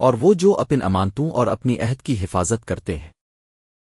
اور وہ جو اپن امانتوں اور اپنی عہد کی حفاظت کرتے ہیں۔